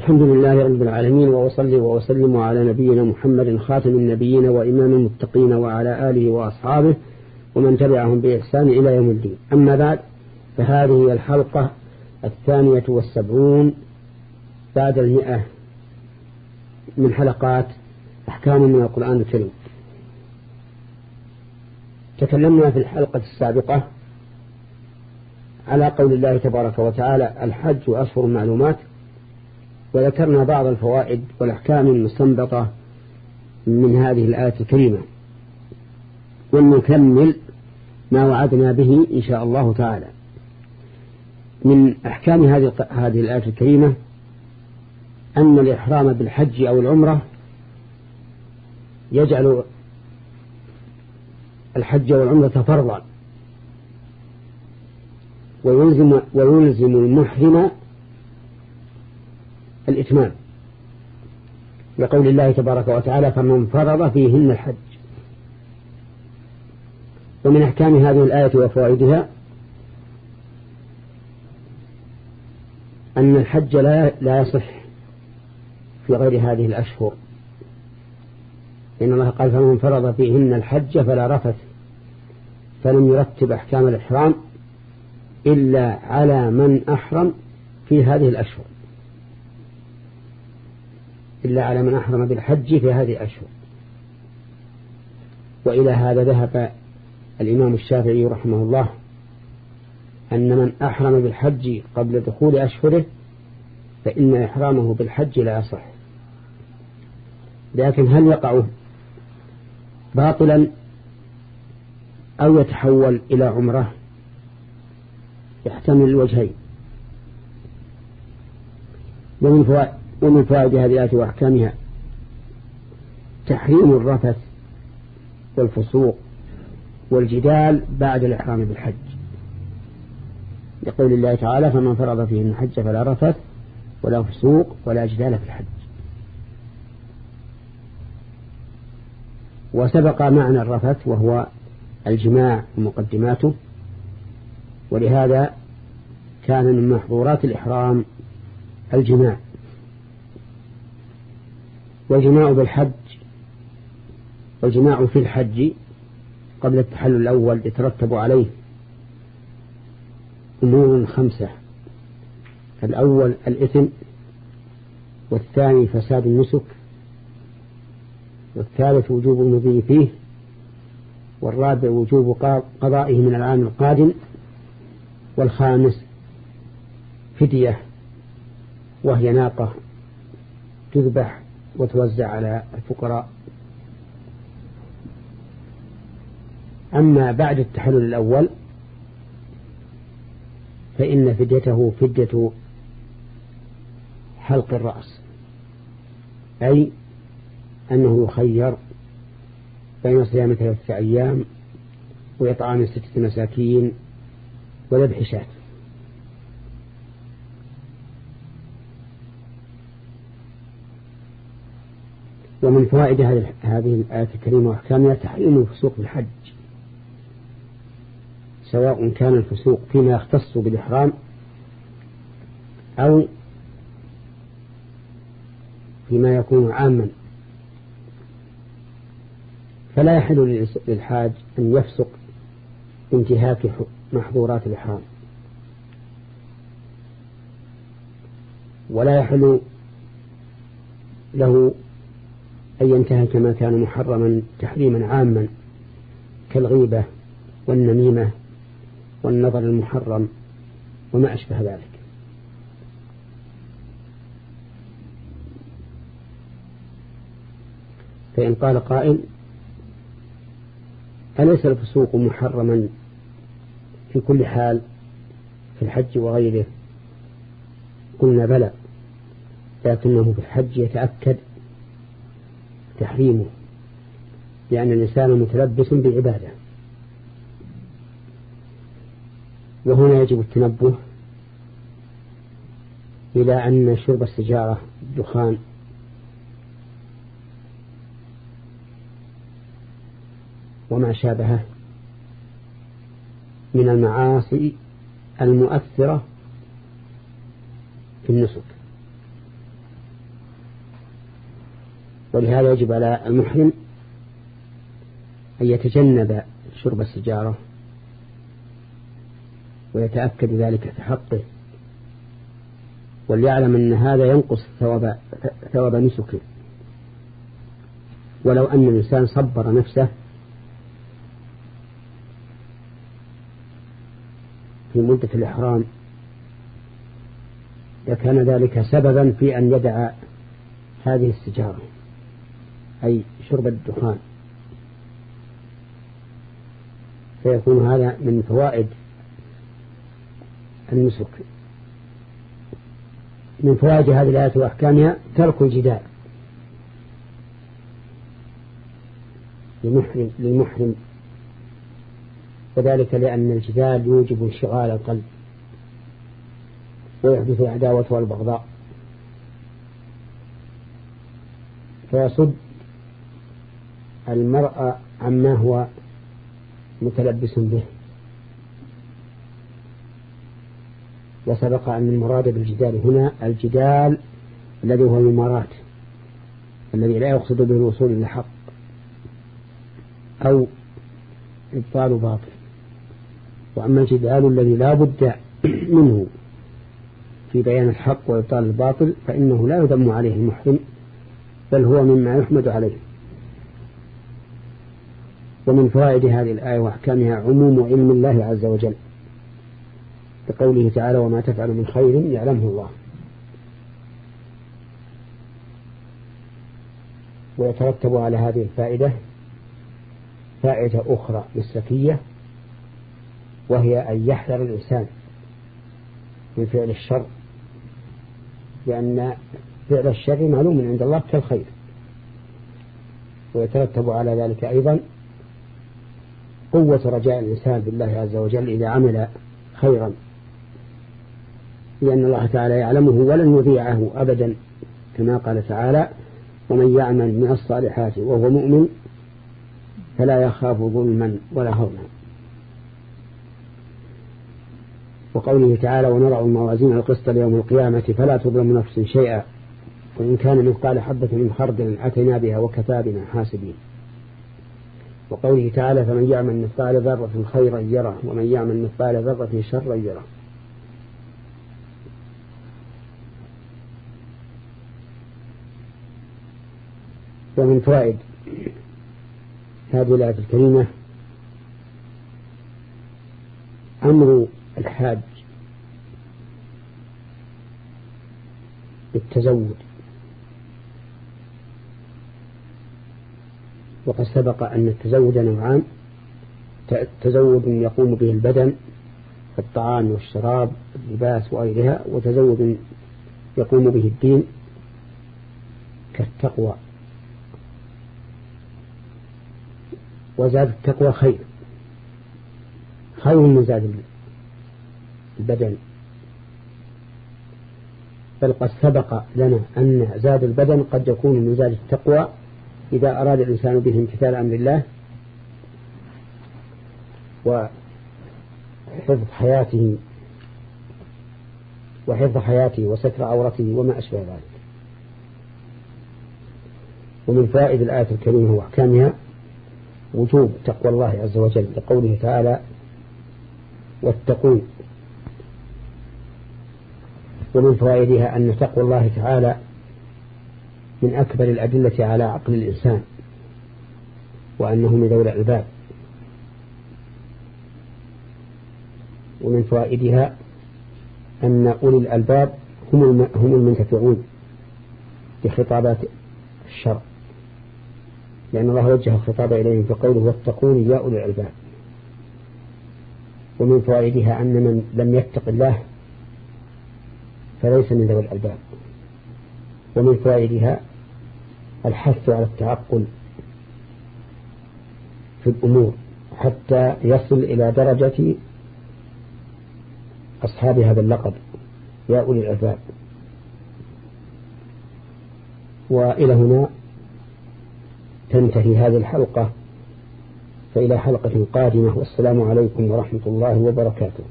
الحمد لله رب العالمين وأصلي وأسلم على نبينا محمد خاتم النبيين وإمام المتقين وعلى آله وأصحابه ومن تبعهم بإحسان إلى يوم الدين. أما بعد فهذه هي الحلقة الثانية والسبعون بعد المئة من حلقات أحكام من القرآن الكريم. تكلمنا في الحلقة السابقة على قول الله تبارك وتعالى الحج أشهر معلومات وذكرنا بعض الفوائد والأحكام المستنبطة من هذه الآية الكريمة. ونكمل ما وعدنا به إن شاء الله تعالى. من أحكام هذه هذه الآية الكريمة أن الإحرام بالحج أو العمرة يجعل الحج والعمرة فرضا. ويلزم, ويلزم المحرم الإتمام. لقول الله تبارك وتعالى فمن فرض فيهن الحج. ومن أحكام هذه الآية وفوائدها أن الحج لا لا يصح في غير هذه الأشهر. إن الله قال فمن فرض فيهن الحج فلا رفث فلم يرتب أحكام الإحرام إلا على من أحرم في هذه الأشهر. إلا على من أحرم بالحج في هذه الأشهر. وإلى هذا ذهب الإمام الشافعي رحمه الله أن من أحرم بالحج قبل دخول أشهره فإن إحرامه بالحج لا يصح. لكن هل يقع باطلا أو يتحول إلى عمرة؟ يحتمل الوجهين. ومن فوائد ومن فوائد هذه الآية وأحكامها. تحريم الرفث والفسوق والجدال بعد الإحرام بالحج. لقول الله تعالى فمن فرض فيه الحج فلا رفث ولا فسوق ولا جدال في الحج. وسبق معنى الرفث وهو الجماع ومقدماته ولهذا كان من محظورات الإحرام الجماع. والجماع بالحج والجماع في الحج قبل التحلل الأول يترتب عليه أمور خمسة الأول الإثم والثاني فساد النسك والثالث وجوب المضي فيه والرابع وجوب قضائه من العام القادم والخامس فدية وهي ناقة تذبح وتوزع على الفقراء. أما بعد التحلل الأول فإن فديته فدية حلق الرأس أي أنه يخير بين صيام ثلاثة أيام وإطعام ستة مساكين وذبح شاة. ومن فوائد هذه الآية الكريمة وأحكامها تحريم الفسوق بالحج سواء كان الفسوق فيما يختص بالإحرام أو فيما يكون عاما. فلا يحل للحاج أن يفسق انتهاك محظورات الإحرام. ولا يحل له أن ينتهك ما كان محرما تحريما عاما كالغيبة والنميمة والنظر المحرم وما أشبه ذلك. فإن قال قائل أليس الفسوق محرما في كل حال في الحج وغيره؟ قلنا بلى لكنه في الحج يتأكد تحريمه لأن الإنسان متلبس بعبادة وهنا يجب التنبه إلى أن شرب السجارة الدخان وما شابهه من المعاصي المؤثرة في النسك. ولهذا يجب على المحرم أن يتجنب شرب السجارة ويتأكد ذلك في حقه وليعلم أن هذا ينقص ثواب, ثواب نسكه. ولو أن الإنسان صبر نفسه في مدة الإحرام لكان ذلك سببا في أن يدع هذه السجارة أي شرب الدخان. فيكون هذا من فوائد النسك. من فوائد هذه الآية وأحكامها ترك الجدال. للمحرم, للمحرم. وذلك لأن الجدال يوجب انشغال القلب. ويحدث العداوة والبغضاء. فيصد المرأة عما هو متلبس به. وسبق أن المراد بالجدال هنا الجدال الذي هو الممارات الذي لا يقصد به الوصول إلى الحق أو إبطال باطل. وأما الجدال الذي لا بد منه في بيان الحق وإبطال الباطل فإنه لا يذم عليه المحرم بل هو مما يحمد عليه. ومن فوائد هذه الآية وأحكامها عموم علم الله عز وجل بقوله تعالى وما تفعل من خير يعلمه الله. ويترتب على هذه الفائدة فائدة أخرى مسلكية وهي أن يحذر الإنسان من فعل الشر لأن فعل الشر معلوم عند الله كالخير. ويترتب على ذلك أيضا قوة رجاء الإنسان بالله عز وجل إذا عمل خيرا. لأن الله تعالى يعلمه ولن يضيعه أبدا كما قال تعالى ومن يعمل من الصالحات وهو مؤمن فلا يخاف ظلما ولا هضما وقوله تعالى ونضع الموازين القسط ليوم القيامة فلا تظلم نفس شيئا وإن كان مثقال حبة من خردل أتينا بها وكفى بنا حاسبين. وقوله تعالى فمن يعمل مثقال ذرة خيرا يره ومن يعمل مثقال ذرة شرا يره. ومن فوائد هذه الآية الكريمة أمر الحاج بالتزود. وقد سبق أن التزود نوعان. تزود يقوم به البدن الطعام والشراب اللباس وغيرها وتزود يقوم به الدين كالتقوى. وزاد التقوى خير. خير من زاد البدن. بل قد سبق لنا أن زاد البدن قد يكون من زاد التقوى. إذا أراد الإنسان به امتثال أمر الله وحفظ حياته وحفظ حياته وستر عورته وما أشبه ذلك. ومن فائد الآية الكريمة وأحكامها وجوب تقوى الله عز وجل لقوله تعالى واتقون ومن فوائدها أن تقوى الله تعالى من أكبر الأدلة على عقل الإنسان وأنه من ذوي الألباب ومن فوائدها أن أولي الألباب هم هم المنتفعون بخطابات الشرع لأن الله وجه الخطاب إليهم في قوله واتقون يا أولي الألباب ومن فوائدها أن من لم يتق الله فليس من ذوي الألباب. ومن فوائدها الحث على التعقل في الأمور حتى يصل إلى درجة أصحاب هذا اللقب يا أولي الألباب. وإلى هنا تنتهي هذه الحلقة فإلى حلقة قادمة والسلام عليكم ورحمة الله وبركاته.